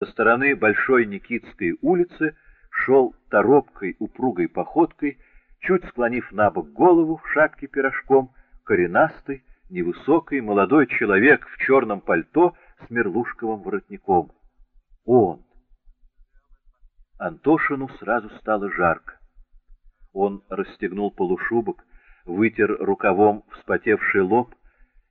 Со стороны Большой Никитской улицы шел торопкой, упругой походкой, чуть склонив на бок голову в шапке пирожком, коренастый, невысокий, молодой человек в черном пальто с мерлушковым воротником. Он. Антошину сразу стало жарко. Он расстегнул полушубок, вытер рукавом вспотевший лоб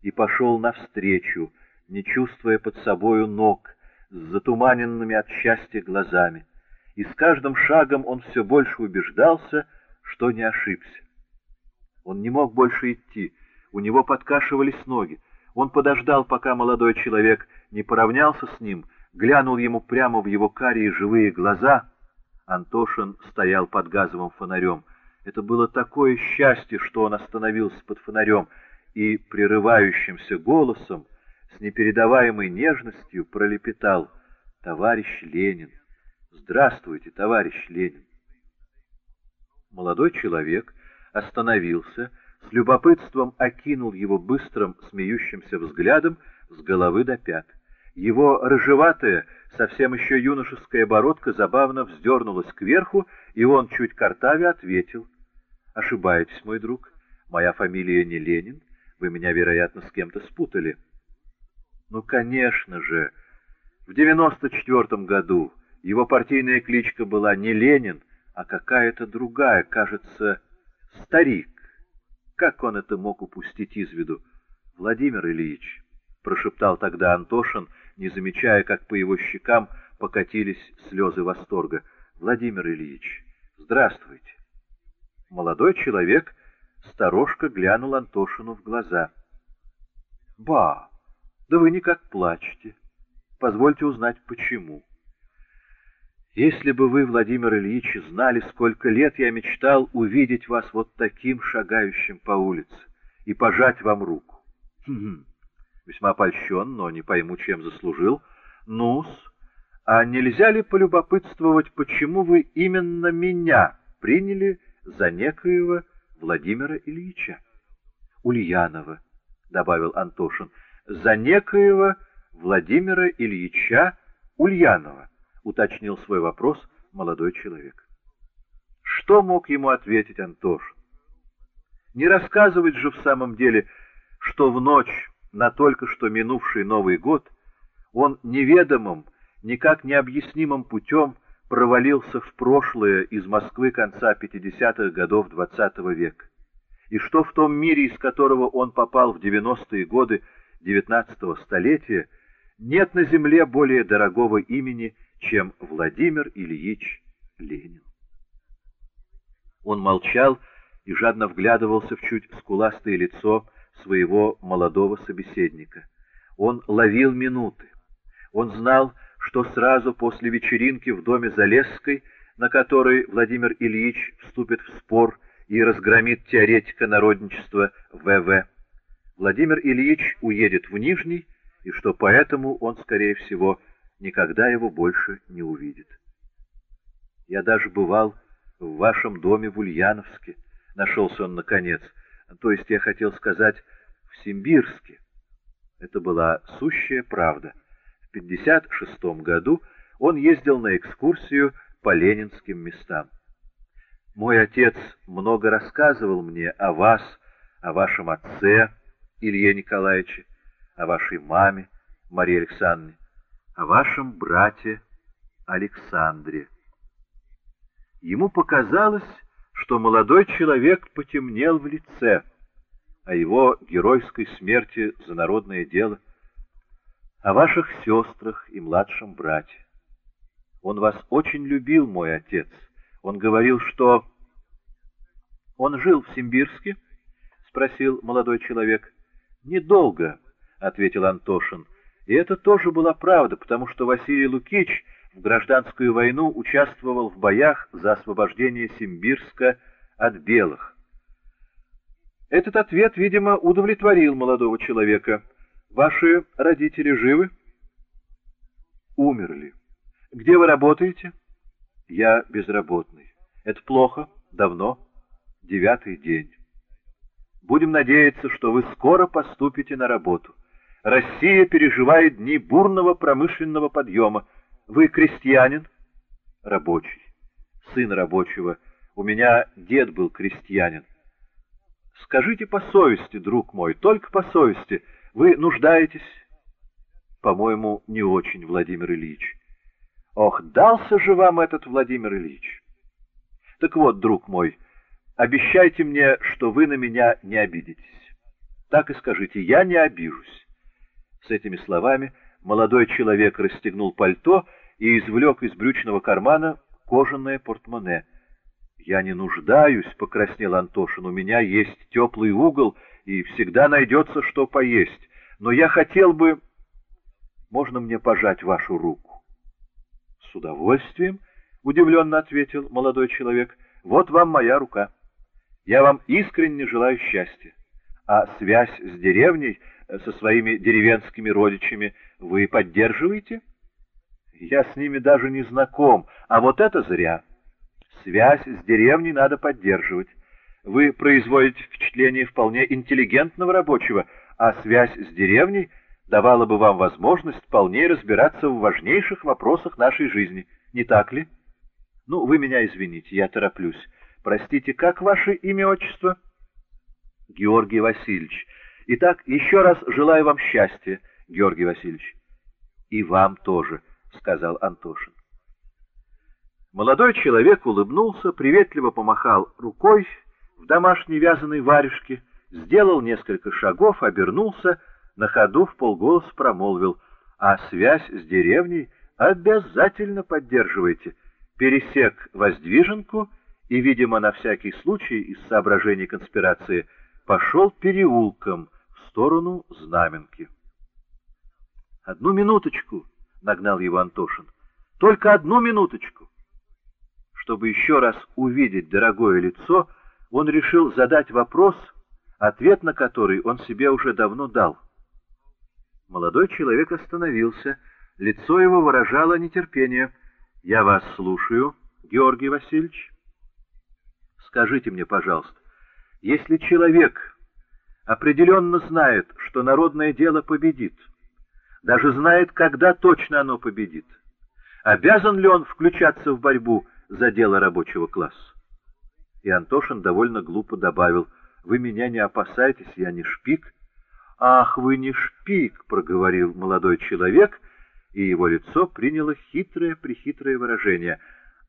и пошел навстречу, не чувствуя под собою ног, с затуманенными от счастья глазами, и с каждым шагом он все больше убеждался, что не ошибся. Он не мог больше идти, у него подкашивались ноги. Он подождал, пока молодой человек не поравнялся с ним, глянул ему прямо в его карие живые глаза. Антошин стоял под газовым фонарем. Это было такое счастье, что он остановился под фонарем и прерывающимся голосом с непередаваемой нежностью пролепетал «Товарищ Ленин! Здравствуйте, товарищ Ленин!» Молодой человек остановился, с любопытством окинул его быстрым, смеющимся взглядом с головы до пят. Его рыжеватая, совсем еще юношеская бородка забавно вздернулась кверху, и он, чуть картавя, ответил. «Ошибаетесь, мой друг. Моя фамилия не Ленин. Вы меня, вероятно, с кем-то спутали». Ну, конечно же, в девяносто четвертом году его партийная кличка была не Ленин, а какая-то другая, кажется, Старик. Как он это мог упустить из виду? Владимир Ильич, прошептал тогда Антошин, не замечая, как по его щекам покатились слезы восторга. Владимир Ильич, здравствуйте. Молодой человек сторожко глянул Антошину в глаза. «Ба!» Да вы никак плачете. Позвольте узнать, почему. Если бы вы, Владимир Ильич, знали, сколько лет я мечтал увидеть вас вот таким шагающим по улице и пожать вам руку. Хм, весьма польщен, но не пойму, чем заслужил. Нус, а нельзя ли полюбопытствовать, почему вы именно меня приняли за некоего Владимира Ильича? Ульянова, — добавил Антошин, — за некоего Владимира Ильича Ульянова, уточнил свой вопрос молодой человек. Что мог ему ответить Антош? Не рассказывать же в самом деле, что в ночь на только что минувший Новый год он неведомым, никак необъяснимым путем провалился в прошлое из Москвы конца 50-х годов XX -го века, и что в том мире, из которого он попал в 90-е годы, XIX столетия нет на земле более дорогого имени, чем Владимир Ильич Ленин. Он молчал и жадно вглядывался в чуть скуластое лицо своего молодого собеседника. Он ловил минуты. Он знал, что сразу после вечеринки в доме Залесской, на которой Владимир Ильич вступит в спор и разгромит теоретика народничества В.В., Владимир Ильич уедет в Нижний, и что поэтому он, скорее всего, никогда его больше не увидит. Я даже бывал в вашем доме в Ульяновске, нашелся он наконец, то есть я хотел сказать в Симбирске. Это была сущая правда. В 56 году он ездил на экскурсию по ленинским местам. Мой отец много рассказывал мне о вас, о вашем отце, Илье Николаевиче, о вашей маме, Марии Александровне, о вашем брате Александре. Ему показалось, что молодой человек потемнел в лице, о его геройской смерти за народное дело, о ваших сестрах и младшем брате. Он вас очень любил, мой отец. Он говорил, что... Он жил в Симбирске? — спросил молодой человек. «Недолго», — ответил Антошин. И это тоже была правда, потому что Василий Лукич в гражданскую войну участвовал в боях за освобождение Симбирска от белых. Этот ответ, видимо, удовлетворил молодого человека. «Ваши родители живы?» «Умерли. Где вы работаете?» «Я безработный. Это плохо. Давно. Девятый день». Будем надеяться, что вы скоро поступите на работу. Россия переживает дни бурного промышленного подъема. Вы крестьянин? Рабочий. Сын рабочего. У меня дед был крестьянин. Скажите по совести, друг мой, только по совести. Вы нуждаетесь? По-моему, не очень, Владимир Ильич. Ох, дался же вам этот Владимир Ильич. Так вот, друг мой, обещайте мне, что вы на меня не обидитесь. Так и скажите, я не обижусь. С этими словами молодой человек расстегнул пальто и извлек из брючного кармана кожаное портмоне. «Я не нуждаюсь», — покраснел Антошин, — «у меня есть теплый угол, и всегда найдется, что поесть. Но я хотел бы... Можно мне пожать вашу руку?» «С удовольствием», — удивленно ответил молодой человек, — «вот вам моя рука. Я вам искренне желаю счастья. А связь с деревней, э, со своими деревенскими родичами вы поддерживаете?» «Я с ними даже не знаком, а вот это зря». Связь с деревней надо поддерживать. Вы производите впечатление вполне интеллигентного рабочего, а связь с деревней давала бы вам возможность вполне разбираться в важнейших вопросах нашей жизни. Не так ли? Ну, вы меня извините, я тороплюсь. Простите, как ваше имя, отчество? Георгий Васильевич. Итак, еще раз желаю вам счастья, Георгий Васильевич. И вам тоже, сказал Антошин. Молодой человек улыбнулся, приветливо помахал рукой в домашней вязаной варежке, сделал несколько шагов, обернулся, на ходу в полголоса промолвил, а связь с деревней обязательно поддерживайте. Пересек воздвиженку и, видимо, на всякий случай из соображений конспирации, пошел переулком в сторону Знаменки. «Одну минуточку!» — нагнал его Антошин. «Только одну минуточку!» Чтобы еще раз увидеть дорогое лицо, он решил задать вопрос, ответ на который он себе уже давно дал. Молодой человек остановился, лицо его выражало нетерпение. «Я вас слушаю, Георгий Васильевич». «Скажите мне, пожалуйста, если человек определенно знает, что народное дело победит, даже знает, когда точно оно победит, обязан ли он включаться в борьбу за дело рабочего класса. И Антошин довольно глупо добавил, «Вы меня не опасайтесь, я не шпик». «Ах, вы не шпик!» — проговорил молодой человек, и его лицо приняло хитрое-прихитрое выражение.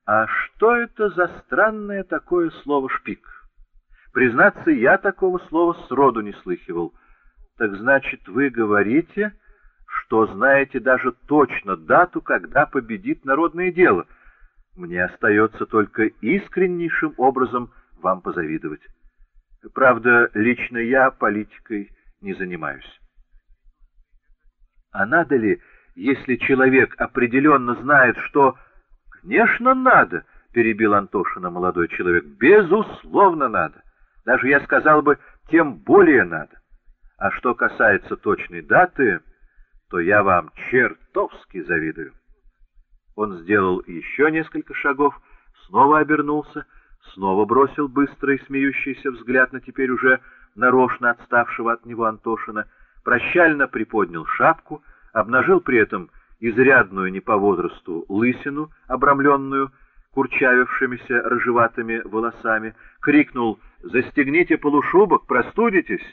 «А что это за странное такое слово «шпик»?» Признаться, я такого слова сроду не слыхивал. Так значит, вы говорите, что знаете даже точно дату, когда победит народное дело — мне остается только искреннейшим образом вам позавидовать. Правда, лично я политикой не занимаюсь. А надо ли, если человек определенно знает, что... Конечно, надо, перебил Антошина молодой человек. Безусловно, надо. Даже я сказал бы, тем более надо. А что касается точной даты, то я вам чертовски завидую. Он сделал еще несколько шагов, снова обернулся, снова бросил быстрый смеющийся взгляд на теперь уже нарочно отставшего от него Антошина, прощально приподнял шапку, обнажил при этом изрядную не по возрасту лысину, обрамленную курчавившимися рыжеватыми волосами, крикнул «Застегните полушубок, простудитесь!»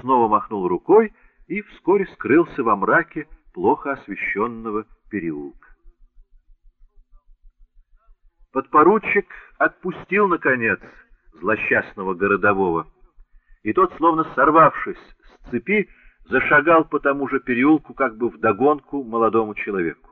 снова махнул рукой и вскоре скрылся во мраке плохо освещенного переулка. Подпоручик отпустил, наконец, злосчастного городового, и тот, словно сорвавшись с цепи, зашагал по тому же переулку как бы вдогонку молодому человеку.